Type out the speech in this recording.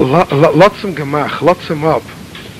lots him gemach, lots ab.